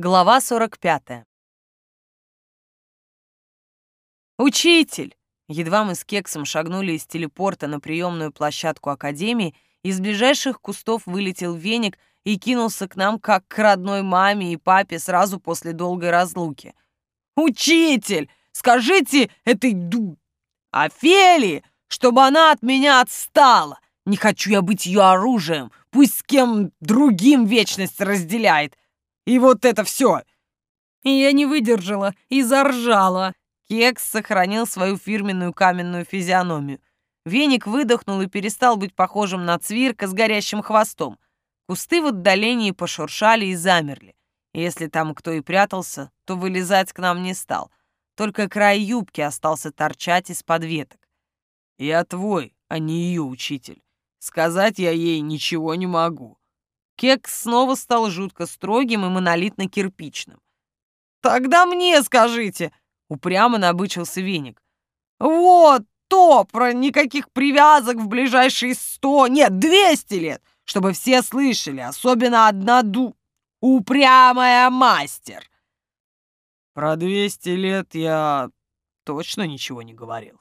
Глава 45. «Учитель!» Едва мы с Кексом шагнули из телепорта на приемную площадку Академии, из ближайших кустов вылетел веник и кинулся к нам, как к родной маме и папе сразу после долгой разлуки. «Учитель! Скажите этой ду... Офелии, чтобы она от меня отстала! Не хочу я быть ее оружием, пусть с кем другим вечность разделяет!» И вот это все. Я не выдержала и заржала. Кекс сохранил свою фирменную каменную физиономию. Веник выдохнул и перестал быть похожим на цвирка с горящим хвостом. Кусты в отдалении пошуршали и замерли. Если там кто и прятался, то вылезать к нам не стал. Только край юбки остался торчать из-под веток. «Я твой, а не ее учитель. Сказать я ей ничего не могу. Кекс снова стал жутко строгим и монолитно-кирпичным. «Тогда мне скажите!» — упрямо набычился веник. «Вот то про никаких привязок в ближайшие сто, нет, двести лет, чтобы все слышали, особенно одна ду... упрямая мастер!» «Про двести лет я точно ничего не говорил».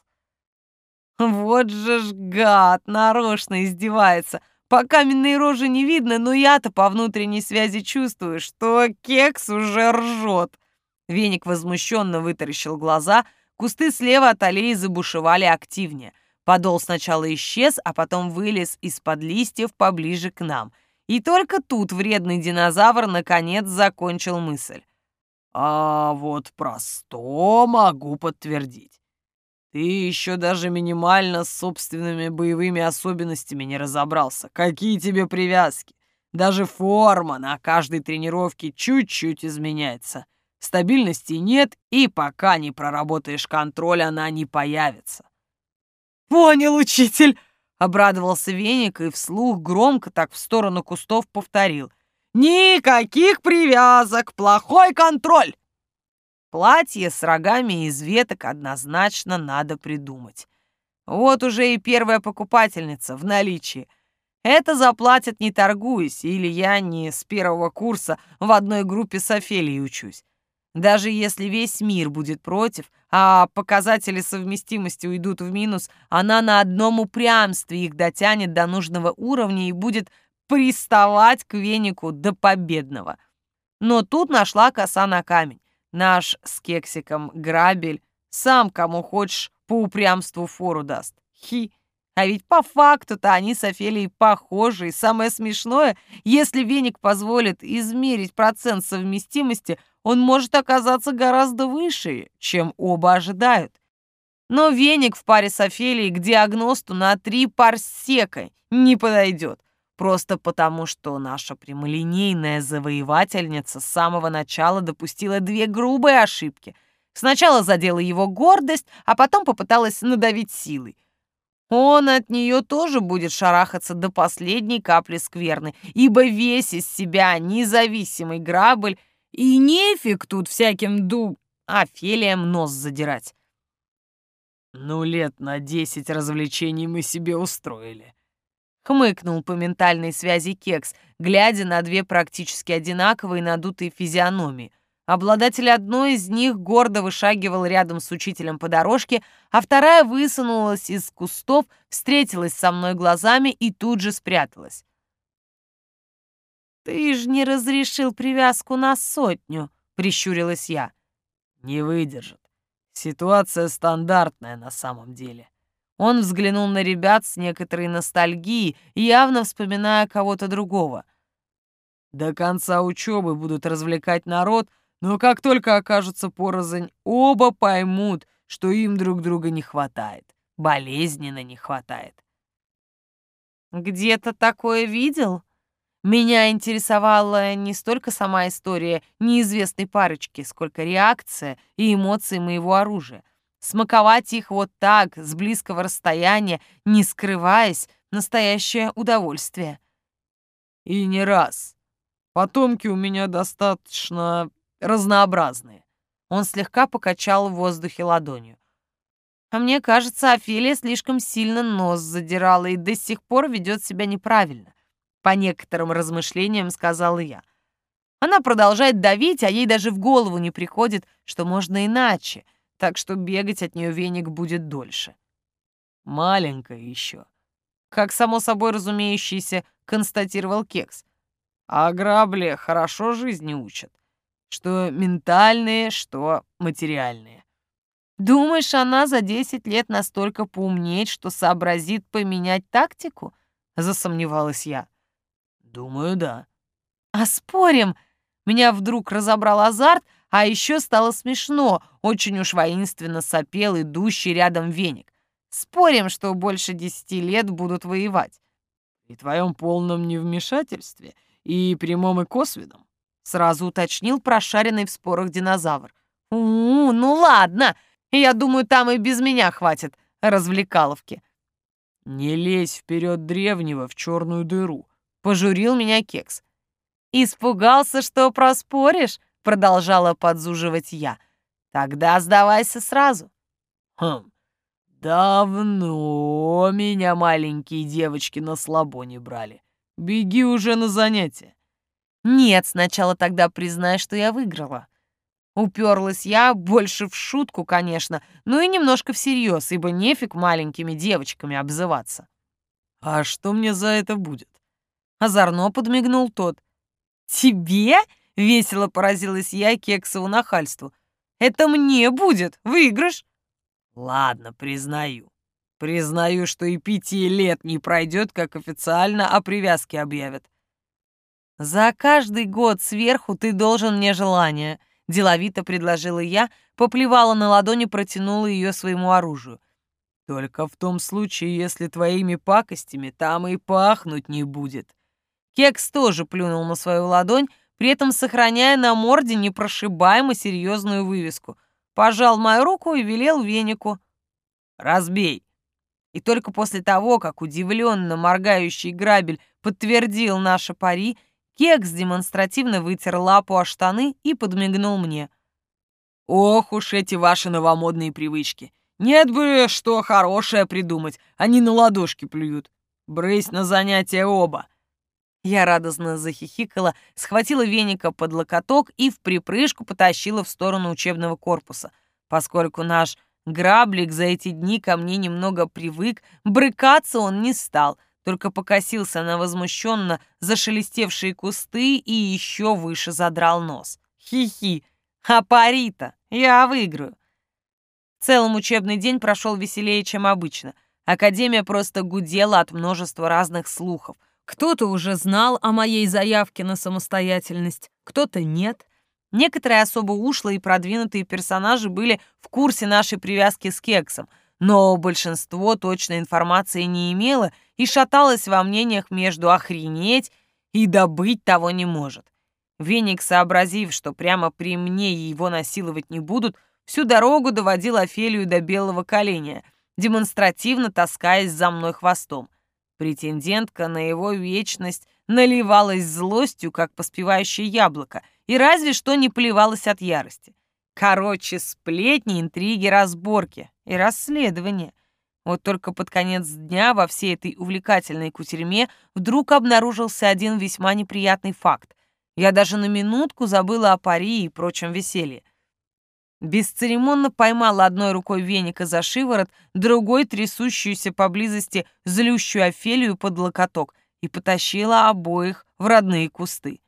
«Вот же ж гад, нарочно издевается!» По каменной роже не видно, но я-то по внутренней связи чувствую, что кекс уже ржет. Веник возмущенно вытаращил глаза, кусты слева от аллеи забушевали активнее. Подол сначала исчез, а потом вылез из-под листьев поближе к нам. И только тут вредный динозавр наконец закончил мысль. «А вот про сто могу подтвердить. Ты еще даже минимально с собственными боевыми особенностями не разобрался. Какие тебе привязки? Даже форма на каждой тренировке чуть-чуть изменяется. Стабильности нет, и пока не проработаешь контроль, она не появится. «Понял, учитель!» — обрадовался Веник и вслух громко так в сторону кустов повторил. «Никаких привязок! Плохой контроль!» Платье с рогами из веток однозначно надо придумать. Вот уже и первая покупательница в наличии. Это заплатят не торгуясь, или я не с первого курса в одной группе с Офелией учусь. Даже если весь мир будет против, а показатели совместимости уйдут в минус, она на одном упрямстве их дотянет до нужного уровня и будет приставать к венику до победного. Но тут нашла коса на камень. Наш с кексиком грабель сам кому хочешь по упрямству фору даст. Хи. А ведь по факту-то они с Офелией похожи. И самое смешное, если веник позволит измерить процент совместимости, он может оказаться гораздо выше, чем оба ожидают. Но веник в паре с Офелией к диагносту на три парсека не подойдет. Просто потому, что наша прямолинейная завоевательница с самого начала допустила две грубые ошибки. Сначала задела его гордость, а потом попыталась надавить силой. Он от нее тоже будет шарахаться до последней капли скверны, ибо весь из себя независимый грабль, и нефиг тут всяким ду... Офелиям нос задирать. Ну, лет на десять развлечений мы себе устроили. Хмыкнул по ментальной связи Кекс, глядя на две практически одинаковые надутые физиономии. Обладатель одной из них гордо вышагивал рядом с учителем по дорожке, а вторая высунулась из кустов, встретилась со мной глазами и тут же спряталась. «Ты ж не разрешил привязку на сотню», — прищурилась я. «Не выдержит. Ситуация стандартная на самом деле», он взглянул на ребят с некоторой ностальгией, явно вспоминая кого-то другого. До конца учебы будут развлекать народ, но как только окажутся порознь, оба поймут, что им друг друга не хватает. Болезненно не хватает. «Где-то такое видел?» Меня интересовала не столько сама история неизвестной парочки, сколько реакция и эмоции моего оружия. Смаковать их вот так, с близкого расстояния, не скрываясь, настоящее удовольствие. И не раз. Потомки у меня достаточно разнообразные. Он слегка покачал в воздухе ладонью. А мне кажется, Офелия слишком сильно нос задирала и до сих пор ведет себя неправильно. По некоторым размышлениям сказала я. Она продолжает давить, а ей даже в голову не приходит, что можно иначе, так что бегать от нее веник будет дольше. Маленькая еще. Как само собой разумеющийся, констатировал Кекс. А грабли хорошо жизни учат. Что ментальные, что материальные. Думаешь, она за 10 лет настолько поумнеет, что сообразит поменять тактику? Засомневалась я. Думаю, да. А спорим? Меня вдруг разобрал азарт, а еще стало смешно. Очень уж воинственно сопел идущий рядом веник. Спорим, что больше десяти лет будут воевать. При твоем полном невмешательстве и прямом и косвенном, сразу уточнил прошаренный в спорах динозавр. у, -у ну ладно, я думаю, там и без меня хватит развлекаловки. Не лезь вперед древнего в черную дыру, пожурил меня кекс. Испугался, что проспоришь, продолжала подзуживать я. Тогда сдавайся сразу. Хм, давно меня маленькие девочки на слабо не брали. Беги уже на занятия. Нет, сначала тогда признай, что я выиграла. Уперлась я больше в шутку, конечно, но и немножко всерьез, ибо нефиг маленькими девочками обзываться. «А что мне за это будет?» Озорно подмигнул тот. «Тебе?» — весело поразилась я кексову нахальству. «Это мне будет выигрыш!» «Ладно, признаю. Признаю, что и пяти лет не пройдет, как официально о привязке объявят». «За каждый год сверху ты должен мне желание», Деловито предложила я, поплевала на ладони, протянула ее своему оружию. Только в том случае, если твоими пакостями там и пахнуть не будет. Кекс тоже плюнул на свою ладонь, при этом сохраняя на морде непрошибаемо серьезную вывеску. Пожал мою руку и велел венику. «Разбей!» И только после того, как удивленно моргающий грабель подтвердил наше пари, Кекс демонстративно вытер лапу о штаны и подмигнул мне. «Ох уж эти ваши новомодные привычки! Нет бы что хорошее придумать, они на ладошки плюют. Брысь на занятия оба!» Я радостно захихикала, схватила веника под локоток и в припрыжку потащила в сторону учебного корпуса. Поскольку наш граблик за эти дни ко мне немного привык, брыкаться он не стал — только покосился на возмущенно зашелестевшие кусты и еще выше задрал нос. Хи-хи, а пари-то я выиграю. В целом учебный день прошел веселее, чем обычно. Академия просто гудела от множества разных слухов. Кто-то уже знал о моей заявке на самостоятельность, кто-то нет. Некоторые особо ушлые и продвинутые персонажи были в курсе нашей привязки с кексом — но большинство точной информации не имело и шаталось во мнениях между охренеть и добыть того не может. Веник, сообразив, что прямо при мне его насиловать не будут, всю дорогу доводил Офелию до белого коленя, демонстративно таскаясь за мной хвостом. Претендентка на его вечность наливалась злостью, как поспевающее яблоко, и разве что не плевалась от ярости. Короче, сплетни, интриги, разборки и расследования. Вот только под конец дня во всей этой увлекательной кутерьме вдруг обнаружился один весьма неприятный факт. Я даже на минутку забыла о пари и прочем веселье. Бесцеремонно поймала одной рукой веника за шиворот, другой трясущуюся поблизости злющую Офелию под локоток и потащила обоих в родные кусты.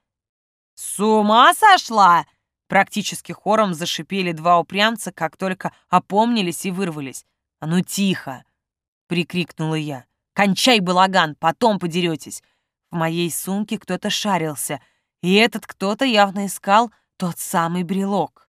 «С ума сошла!» Практически хором зашипели два упрямца, как только опомнились и вырвались. «А ну тихо!» — прикрикнула я. «Кончай балаган, потом подеретесь!» В моей сумке кто-то шарился, и этот кто-то явно искал тот самый брелок.